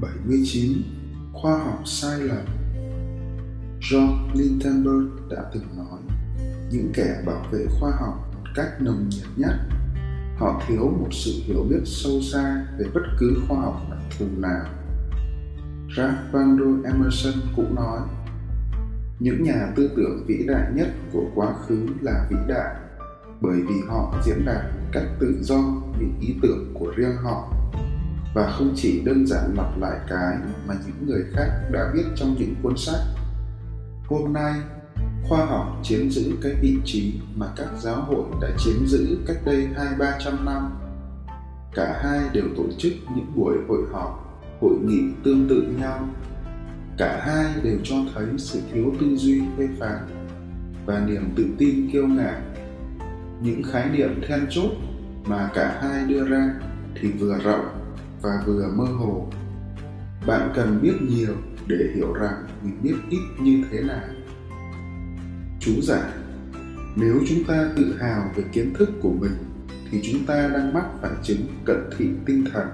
79 Khoa học sai lầm. John Lindenberg đã từng nói, những kẻ bảo vệ khoa học một cách nồng nhiệt nhất, họ thiếu một sự hiểu biết sâu xa về bất cứ khoa học đặc thù nào. Ralph Waldo Emerson cũng nói, những nhà tư tưởng vĩ đại nhất của quá khứ là vĩ đại, bởi vì họ diễn đạt một cách tự do những ý tưởng của riêng họ và không chỉ đơn giản lặp lại cái mà những người khác đã viết trong những cuốn sách. Hôm nay, khoa học chiếm giữ cái vị trí mà các giáo hội đã chiếm giữ cách đây hai, ba trăm năm. Cả hai đều tổ chức những buổi hội họp, hội nghị tương tự nhau. Cả hai đều cho thấy sự thiếu tư duy, phê phán và niềm tự tin kiêu ngạo. Những khái niệm then chốt mà cả hai đưa ra thì vừa rộng và vừa mơ hồ. Bạn cần biết nhiều để hiểu rằng mình biết ít như thế nào. Chú giải, nếu chúng ta tự hào về kiến thức của mình, thì chúng ta đang mắc phải chứng cận thị tinh thần.